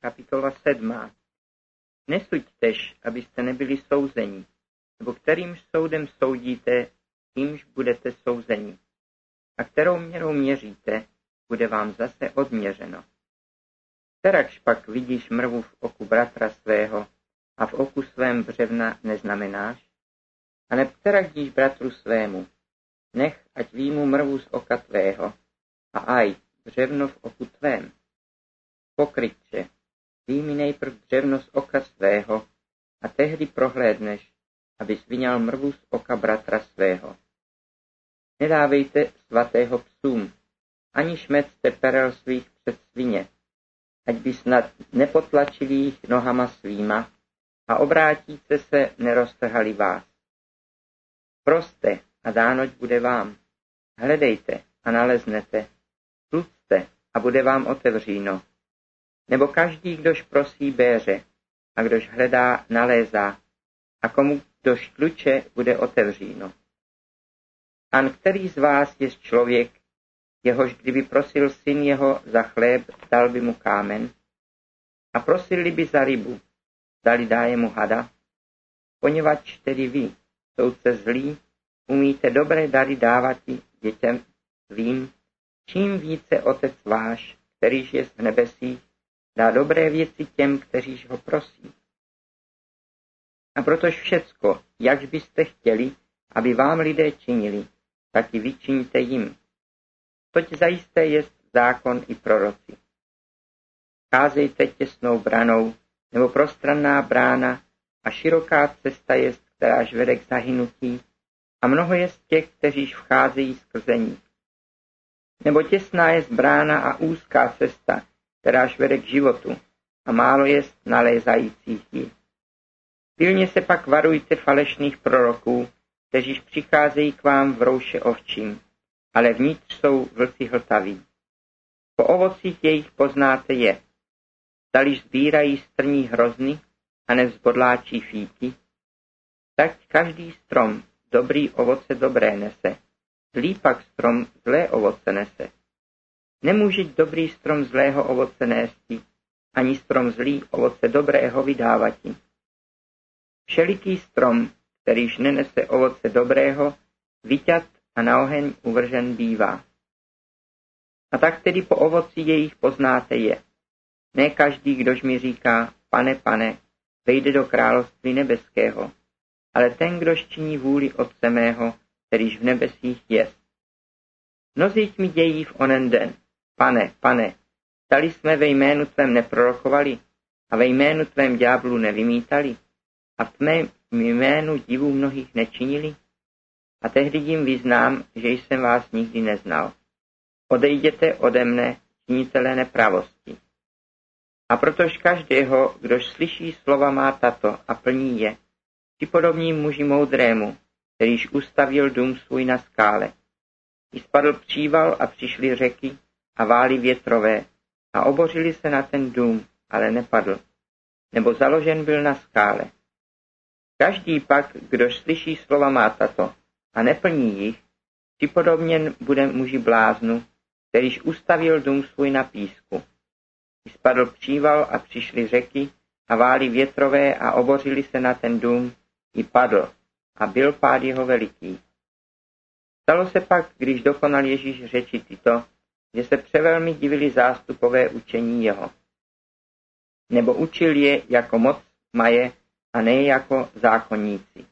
kapitola 7. Nesuďtež, abyste nebyli souzeni, nebo kterým soudem soudíte, tímž budete souzeni. A kterou měrou měříte, bude vám zase odměřeno. Kterakž pak vidíš mrvu v oku bratra svého a v oku svém břevna neznamenáš? A nepterak díš bratru svému, nech, ať výjmu mrvu z oka tvého, a aj, břevno v oku tvém. Pokrytče, výjmi nejprv břevno z oka svého, a tehdy prohlédneš, aby vyňal mrvu z oka bratra svého. Nedávejte svatého psům, ani šmecte perel svých před svině, ať by snad nepotlačili jich nohama svýma a obrátíte se neroztrhali vás. Proste a dánoť bude vám. Hledejte a naleznete. Tlucte a bude vám otevříno. Nebo každý, kdož prosí béře a kdož hledá, nalézá a komu kdož tluče, bude otevříno. An který z vás je člověk, jehož kdyby prosil syn jeho za chléb, dal by mu kámen, a prosili by za rybu, dali dá mu hada, poněvadž tedy vy, soudce zlí, umíte dobré dary dávat dětem svým, čím více Otec váš, kterýž je v nebesích, dá dobré věci těm, kteříž ho prosí. A protož všecko, jakž byste chtěli, aby vám lidé činili, tak i vy činíte jim. Toť zajisté je zákon i proroci. Cházejte těsnou branou, nebo prostranná brána a široká cesta je, kteráž vede k zahynutí, a mnoho je z těch, kteříž vcházejí skrze ní. Nebo těsná je brána a úzká cesta, kteráž vede k životu, a málo je nalézajících ji. Pilně se pak varujte falešných proroků, kteříž přicházejí k vám v rouše ovčím, ale vnitř jsou vlci hltaví. Po ovocích jejich poznáte je. Staliž sbírají strní hrozny a nevzbodláčí fíky, tak každý strom dobrý ovoce dobré nese, zlý pak strom zlé ovoce nese. Nemůže dobrý strom zlého ovoce nésti, ani strom zlý ovoce dobrého vydávati. Všeliký strom, kterýž nenese ovoce dobrého, vyťat a na oheň uvržen bývá. A tak tedy po ovoci jejich poznáte je. Ne každý, kdož mi říká, pane, pane, vejde do království nebeského, ale ten, kdož činí vůli Otce mého, kterýž v nebesích je. Mnozí mi dějí v onen den, pane, pane, stali jsme ve jménu tvém neprorokovali a ve jménu tvém ďáblu nevymítali a v tvém jménu divů mnohých nečinili? A tehdy jim vyznám, že jsem vás nikdy neznal. Odejděte ode mne, činitelé nepravosti. A protož každého, kdož slyší slova má tato a plní je, Připodobní muži moudrému, kterýž ustavil dům svůj na skále. I spadl příval a přišly řeky a vály větrové a obořili se na ten dům, ale nepadl, nebo založen byl na skále. Každý pak, kdož slyší slova má tato a neplní jich, připodobněn bude muži bláznu, kterýž ustavil dům svůj na písku. I spadl příval a přišly řeky a vály větrové a obořili se na ten dům i padl a byl pád jeho veliký. Stalo se pak, když dokonal Ježíš řeči tyto, že se převelmi divili zástupové učení jeho. Nebo učil je jako moc maje a ne jako zákonníci.